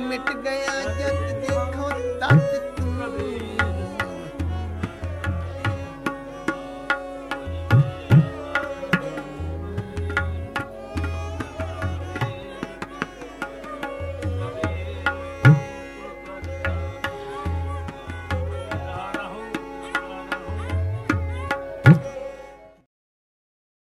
ਮਿਟ ਗਿਆ ਜਤ ਦੇਖੋ ਤਤ